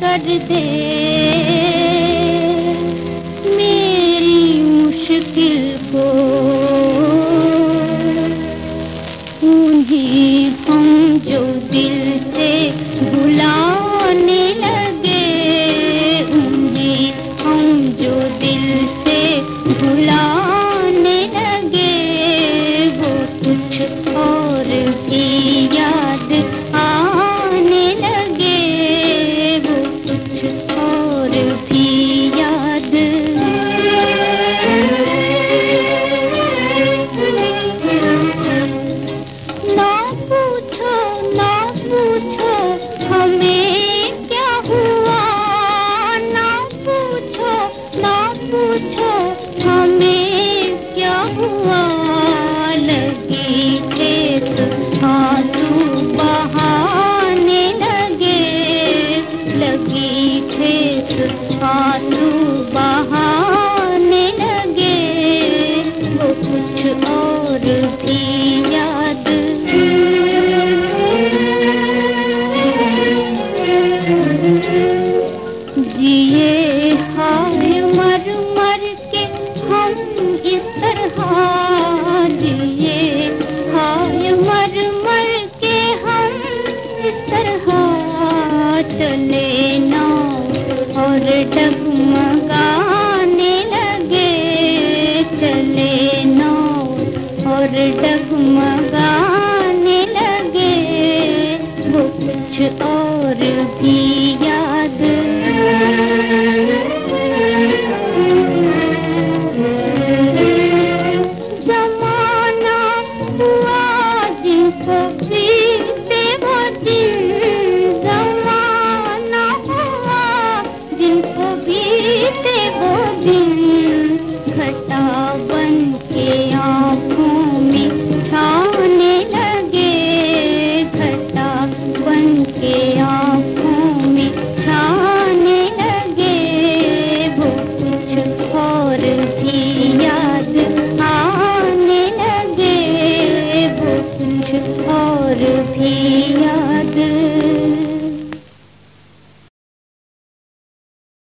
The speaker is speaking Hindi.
कर दे। मेरी मुश्किल को बहाने लगे कुछ और भी याद। जिए हाय के हम इस तरह, जिए हाय के हम इस तरह चले। डगमगाने लगे चले नौ। और डगमगाने लगे वो कुछ और भी